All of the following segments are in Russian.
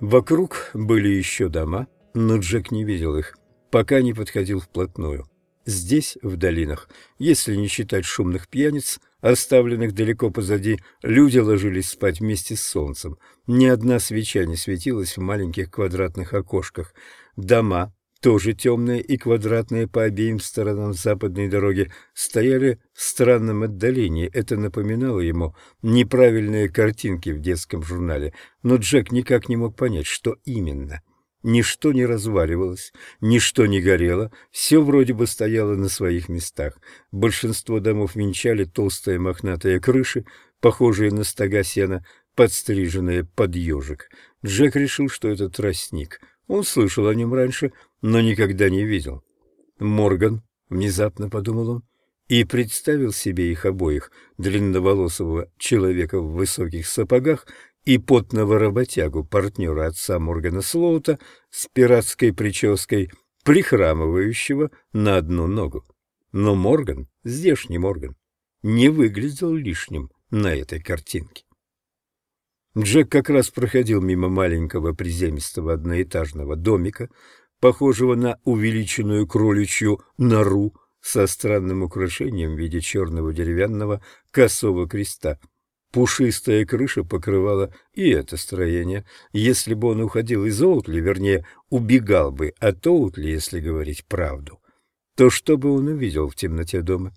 Вокруг были еще дома, но Джек не видел их, пока не подходил вплотную. Здесь, в долинах, если не считать шумных пьяниц, оставленных далеко позади, люди ложились спать вместе с солнцем. Ни одна свеча не светилась в маленьких квадратных окошках. Дома, тоже темные и квадратные по обеим сторонам западной дороги, стояли в странном отдалении. Это напоминало ему неправильные картинки в детском журнале, но Джек никак не мог понять, что именно. Ничто не разваливалось, ничто не горело, все вроде бы стояло на своих местах. Большинство домов венчали толстые мохнатые крыши, похожие на стога сена, подстриженные под ежик. Джек решил, что это тростник. Он слышал о нем раньше, но никогда не видел. Морган, внезапно подумал он, и представил себе их обоих, длинноволосого человека в высоких сапогах и потного работягу, партнера отца Моргана Слоута, с пиратской прической, прихрамывающего на одну ногу. Но Морган, здешний Морган, не выглядел лишним на этой картинке. Джек как раз проходил мимо маленького приземистого одноэтажного домика, похожего на увеличенную кроличью нору со странным украшением в виде черного деревянного косого креста — Пушистая крыша покрывала и это строение. Если бы он уходил из Оутли, вернее, убегал бы от Оутли, если говорить правду, то что бы он увидел в темноте дома?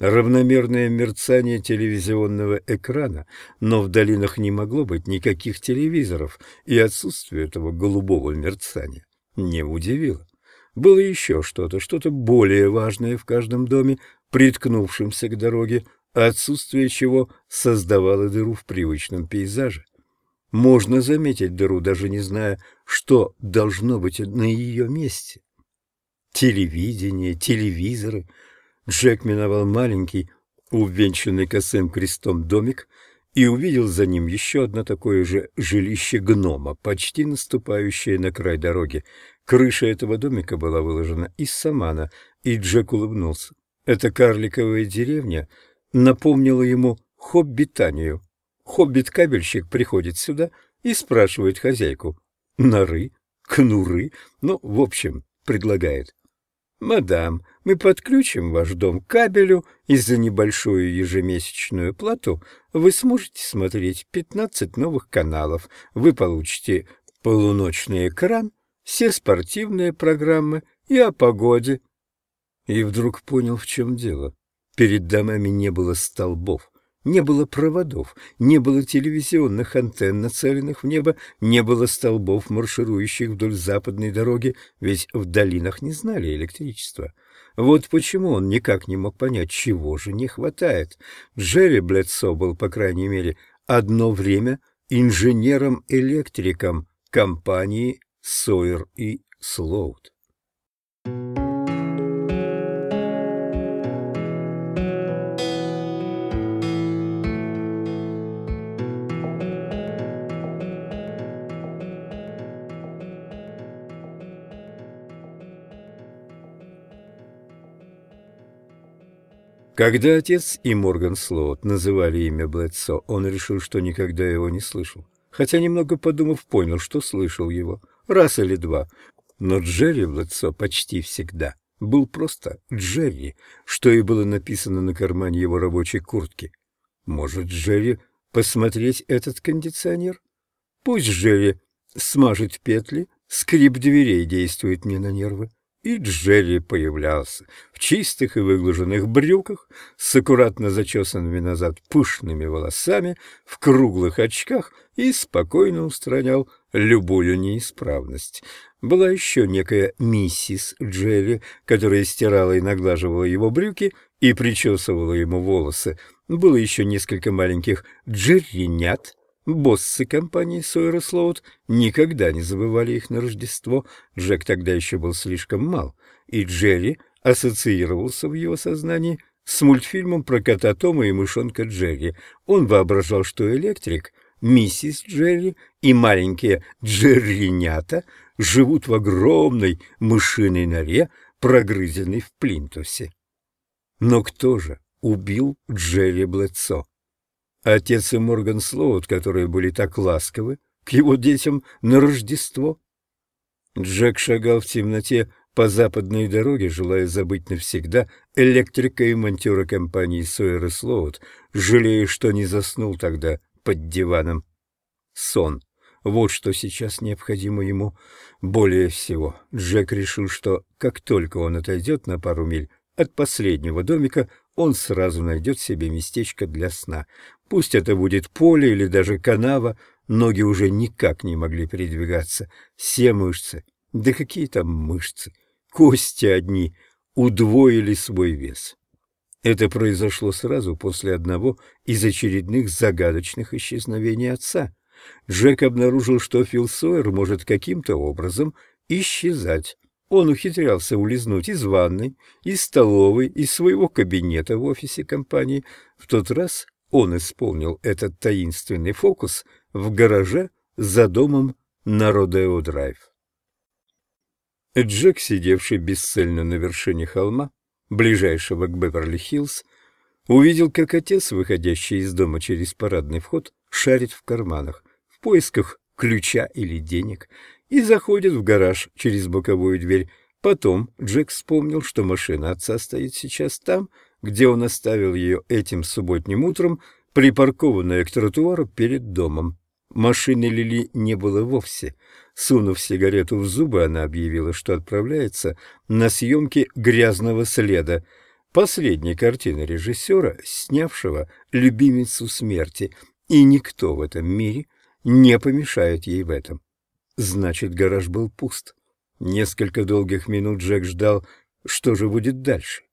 Равномерное мерцание телевизионного экрана, но в долинах не могло быть никаких телевизоров, и отсутствие этого голубого мерцания не удивило. Было еще что-то, что-то более важное в каждом доме, приткнувшемся к дороге, отсутствие чего создавало дыру в привычном пейзаже. Можно заметить дыру, даже не зная, что должно быть на ее месте. Телевидение, телевизоры. Джек миновал маленький, увенчанный косым крестом домик и увидел за ним еще одно такое же жилище гнома, почти наступающее на край дороги. Крыша этого домика была выложена из самана, и Джек улыбнулся. Эта карликовая деревня — напомнило ему хоббитанию. Хоббит-кабельщик приходит сюда и спрашивает хозяйку норы, кнуры, ну, в общем, предлагает. «Мадам, мы подключим ваш дом к кабелю, и за небольшую ежемесячную плату вы сможете смотреть 15 новых каналов. Вы получите полуночный экран, все спортивные программы и о погоде». И вдруг понял, в чем дело. Перед домами не было столбов, не было проводов, не было телевизионных антенн, нацеленных в небо, не было столбов, марширующих вдоль западной дороги, ведь в долинах не знали электричества. Вот почему он никак не мог понять, чего же не хватает. Джерри Бледсо был, по крайней мере, одно время инженером-электриком компании Сойер и Слоут. Когда отец и Морган Слоут называли имя Блэдсо, он решил, что никогда его не слышал. Хотя, немного подумав, понял, что слышал его. Раз или два. Но Джерри Блэдсо почти всегда был просто Джерри, что и было написано на кармане его рабочей куртки. Может, Джерри посмотреть этот кондиционер? Пусть Джерри смажет петли, скрип дверей действует мне на нервы. И Джерри появлялся в чистых и выглаженных брюках, с аккуратно зачесанными назад пышными волосами, в круглых очках и спокойно устранял любую неисправность. Была еще некая миссис Джерри, которая стирала и наглаживала его брюки и причесывала ему волосы. Было еще несколько маленьких джерринят, Боссы компании Сойера Слоут никогда не забывали их на Рождество. Джек тогда еще был слишком мал, и Джерри ассоциировался в его сознании с мультфильмом про кота Тома и мышонка Джерри. Он воображал, что электрик, миссис Джерри и маленькие джерринята живут в огромной мышиной норе, прогрызенной в плинтусе. Но кто же убил Джерри Блэдсо? Отец и Морган Слоут, которые были так ласковы к его детям на Рождество? Джек шагал в темноте по западной дороге, желая забыть навсегда электрика и монтера компании Сойер и Слоут, жалея, что не заснул тогда под диваном. Сон. Вот что сейчас необходимо ему. Более всего, Джек решил, что как только он отойдет на пару миль от последнего домика, он сразу найдет себе местечко для сна. Пусть это будет поле или даже канава, ноги уже никак не могли передвигаться. Все мышцы, да какие там мышцы, кости одни, удвоили свой вес. Это произошло сразу после одного из очередных загадочных исчезновений отца. Джек обнаружил, что Фил Сойер может каким-то образом исчезать. Он ухитрялся улизнуть из ванной, из столовой, из своего кабинета в офисе компании. В тот раз он исполнил этот таинственный фокус в гараже за домом на Родео-драйв. Джек, сидевший бесцельно на вершине холма, ближайшего к Беверли-Хиллз, увидел, как отец, выходящий из дома через парадный вход, шарит в карманах в поисках ключа или денег и заходит в гараж через боковую дверь. Потом Джек вспомнил, что машина отца стоит сейчас там, где он оставил ее этим субботним утром, припаркованная к тротуару перед домом. Машины Лили не было вовсе. Сунув сигарету в зубы, она объявила, что отправляется на съемки «Грязного следа», последней картины режиссера, снявшего «Любимицу смерти», и никто в этом мире не помешает ей в этом. Значит, гараж был пуст. Несколько долгих минут Джек ждал, что же будет дальше.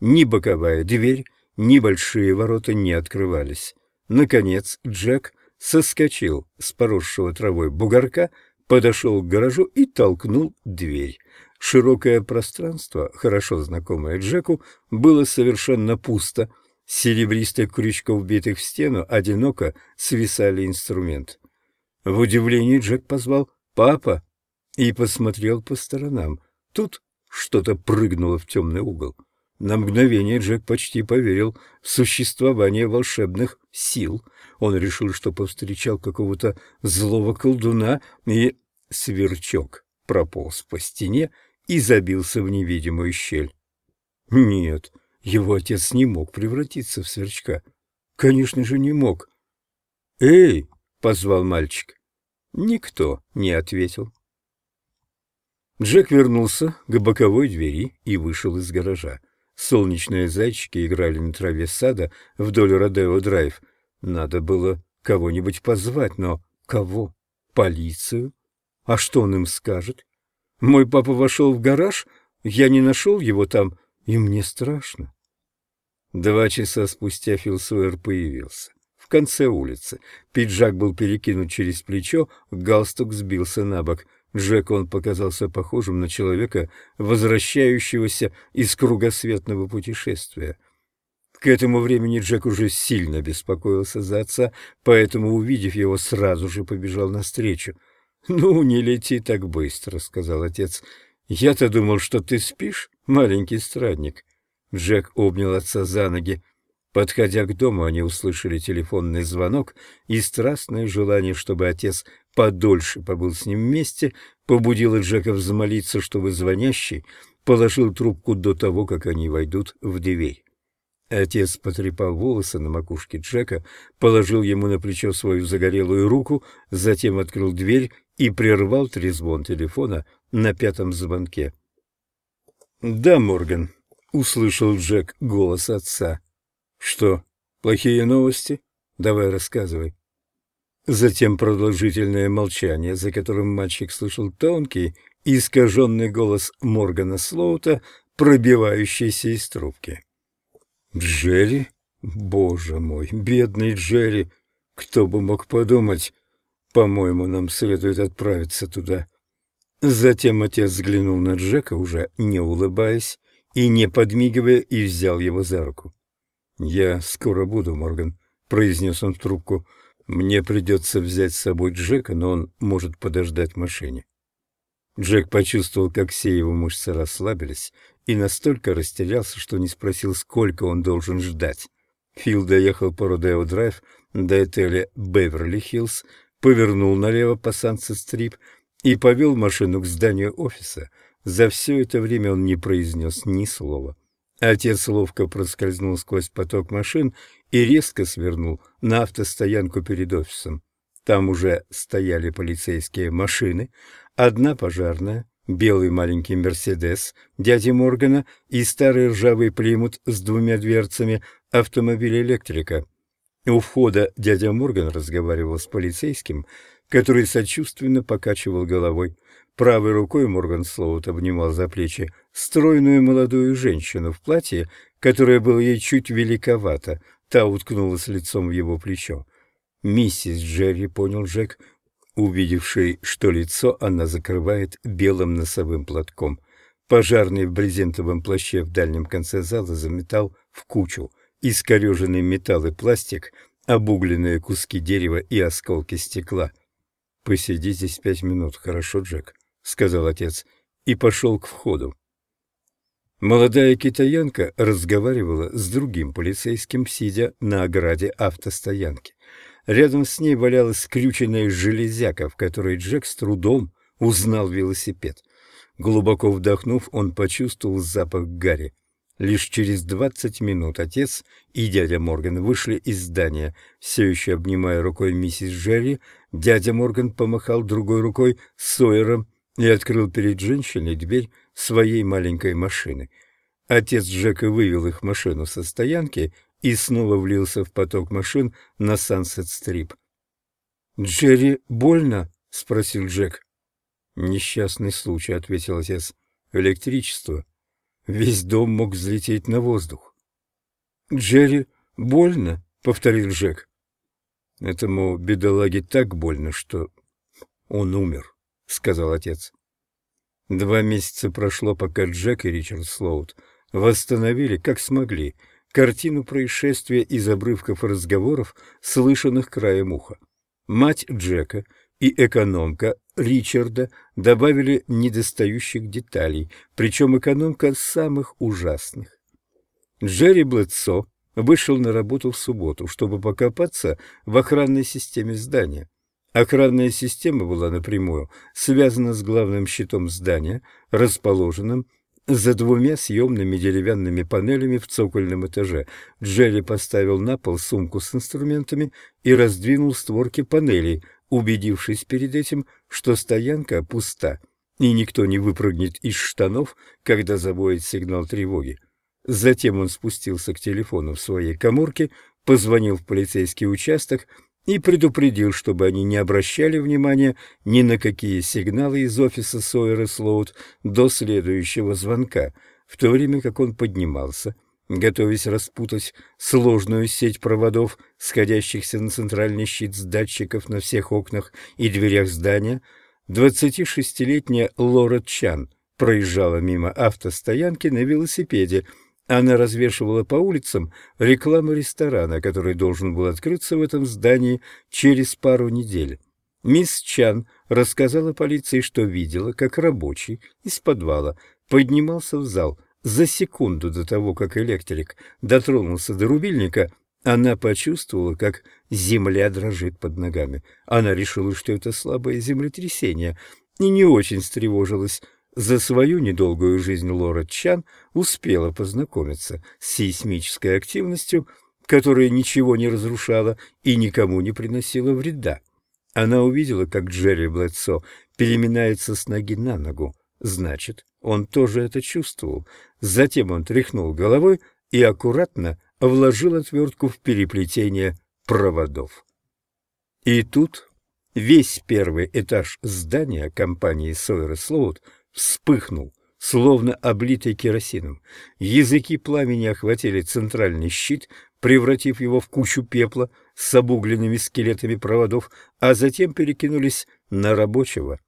Ни боковая дверь, ни большие ворота не открывались. Наконец Джек соскочил с поросшего травой бугорка, подошел к гаражу и толкнул дверь. Широкое пространство, хорошо знакомое Джеку, было совершенно пусто. С серебристых крючков, вбитых в стену, одиноко свисали инструмент. В удивлении Джек позвал «Папа!» и посмотрел по сторонам. Тут что-то прыгнуло в темный угол. На мгновение Джек почти поверил в существование волшебных сил. Он решил, что повстречал какого-то злого колдуна, и сверчок прополз по стене и забился в невидимую щель. Нет, его отец не мог превратиться в сверчка. Конечно же, не мог. «Эй!» — позвал мальчик. Никто не ответил. Джек вернулся к боковой двери и вышел из гаража. Солнечные зайчики играли на траве сада вдоль Родео-драйв. Надо было кого-нибудь позвать, но кого? Полицию? А что он им скажет? Мой папа вошел в гараж, я не нашел его там, и мне страшно. Два часа спустя Фил Суэр появился в конце улицы. Пиджак был перекинут через плечо, галстук сбился на бок. Джек он показался похожим на человека, возвращающегося из кругосветного путешествия. К этому времени Джек уже сильно беспокоился за отца, поэтому, увидев его, сразу же побежал навстречу. «Ну, не лети так быстро», — сказал отец. «Я-то думал, что ты спишь, маленький странник». Джек обнял отца за ноги. Подходя к дому, они услышали телефонный звонок, и страстное желание, чтобы отец подольше побыл с ним вместе, побудило Джека взмолиться, чтобы звонящий положил трубку до того, как они войдут в дверь. Отец потрепал волосы на макушке Джека, положил ему на плечо свою загорелую руку, затем открыл дверь и прервал трезвон телефона на пятом звонке. «Да, Морган», — услышал Джек голос отца. Что, плохие новости? Давай рассказывай. Затем продолжительное молчание, за которым мальчик слышал тонкий искаженный голос Моргана Слоута, пробивающийся из трубки. «Джерри? Боже мой, бедный Джерри! Кто бы мог подумать? По-моему, нам следует отправиться туда». Затем отец взглянул на Джека, уже не улыбаясь и не подмигивая, и взял его за руку. «Я скоро буду, Морган», — произнес он в трубку. «Мне придется взять с собой Джека, но он может подождать в машине». Джек почувствовал, как все его мышцы расслабились, и настолько растерялся, что не спросил, сколько он должен ждать. Фил доехал по Родео-драйв до отеля «Беверли-Хиллз», повернул налево по Сансет-стрип и повел машину к зданию офиса. За все это время он не произнес ни слова. Отец ловко проскользнул сквозь поток машин и резко свернул на автостоянку перед офисом. Там уже стояли полицейские машины, одна пожарная, белый маленький «Мерседес» дяди Моргана и старый ржавый Плимут с двумя дверцами автомобиля электрика. У входа дядя Морган разговаривал с полицейским, который сочувственно покачивал головой. Правой рукой Морган Слоут обнимал за плечи стройную молодую женщину в платье, которое было ей чуть великовато. Та уткнулась лицом в его плечо. «Миссис Джерри», — понял Джек, увидевший, что лицо она закрывает белым носовым платком. Пожарный в брезентовом плаще в дальнем конце зала заметал в кучу искореженный металл и пластик, обугленные куски дерева и осколки стекла. «Посиди здесь пять минут, хорошо, Джек?» — сказал отец, и пошел к входу. Молодая китаянка разговаривала с другим полицейским, сидя на ограде автостоянки. Рядом с ней валялась скрюченная железяка, в которой Джек с трудом узнал велосипед. Глубоко вдохнув, он почувствовал запах гари. Лишь через двадцать минут отец и дядя Морган вышли из здания. Все еще обнимая рукой миссис Джерри, дядя Морган помахал другой рукой Сойером и открыл перед женщиной дверь своей маленькой машины. Отец Джека вывел их машину со стоянки и снова влился в поток машин на Сансет-стрип. «Джерри больно?» — спросил Джек. «Несчастный случай», — ответил отец. «Электричество». Весь дом мог взлететь на воздух. «Джерри, больно?» — повторил Джек. «Этому бедолаге так больно, что он умер», — сказал отец. Два месяца прошло, пока Джек и Ричард Слоут восстановили, как смогли, картину происшествия из обрывков разговоров, слышанных краем уха. Мать Джека и экономка Ричарда добавили недостающих деталей, причем экономка самых ужасных. Джерри Блэдсо вышел на работу в субботу, чтобы покопаться в охранной системе здания. Охранная система была напрямую связана с главным щитом здания, расположенным за двумя съемными деревянными панелями в цокольном этаже. Джерри поставил на пол сумку с инструментами и раздвинул створки панелей – убедившись перед этим, что стоянка пуста и никто не выпрыгнет из штанов, когда завоет сигнал тревоги. Затем он спустился к телефону в своей коморке, позвонил в полицейский участок и предупредил, чтобы они не обращали внимания ни на какие сигналы из офиса Сойера Слоут до следующего звонка, в то время как он поднимался – готовясь распутать сложную сеть проводов, сходящихся на центральный щит с датчиков на всех окнах и дверях здания, 26-летняя Лора Чан проезжала мимо автостоянки на велосипеде. Она развешивала по улицам рекламу ресторана, который должен был открыться в этом здании через пару недель. Мисс Чан рассказала полиции, что видела, как рабочий из подвала поднимался в зал – за секунду до того, как электрик дотронулся до рубильника, она почувствовала, как земля дрожит под ногами. Она решила, что это слабое землетрясение, и не очень встревожилась. За свою недолгую жизнь Лора Чан успела познакомиться с сейсмической активностью, которая ничего не разрушала и никому не приносила вреда. Она увидела, как Джерри Блэдсо переминается с ноги на ногу. Значит, он тоже это чувствовал. Затем он тряхнул головой и аккуратно вложил отвертку в переплетение проводов. И тут весь первый этаж здания компании Сойер Слоут вспыхнул, словно облитый керосином. Языки пламени охватили центральный щит, превратив его в кучу пепла с обугленными скелетами проводов, а затем перекинулись на рабочего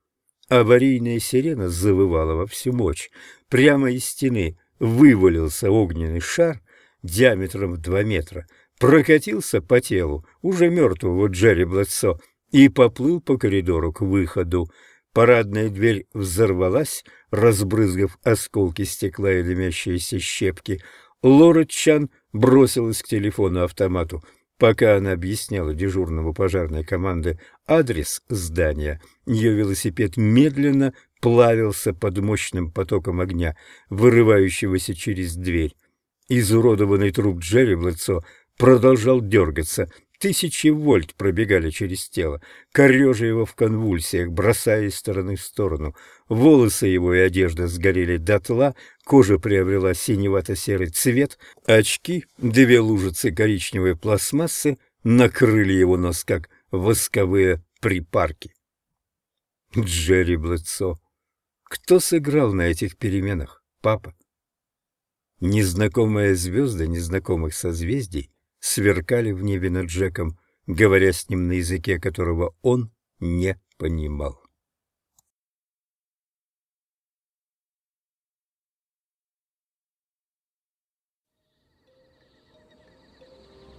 Аварийная сирена завывала во всю мощь. Прямо из стены вывалился огненный шар диаметром в два метра, прокатился по телу уже мертвого Джерри Блэдсо и поплыл по коридору к выходу. Парадная дверь взорвалась, разбрызгав осколки стекла и дымящиеся щепки. Лора Чан бросилась к телефону-автомату. Пока она объясняла дежурному пожарной команды адрес здания, ее велосипед медленно плавился под мощным потоком огня, вырывающегося через дверь. Изуродованный труп Джерри в лицо продолжал дергаться. Тысячи вольт пробегали через тело, корежа его в конвульсиях, бросая из стороны в сторону. Волосы его и одежда сгорели дотла, кожа приобрела синевато-серый цвет, очки, две лужицы коричневой пластмассы накрыли его нос, как восковые припарки. Джерри Блэдсо. Кто сыграл на этих переменах, папа? Незнакомые звезды незнакомых созвездий сверкали в небе над Джеком, говоря с ним на языке, которого он не понимал.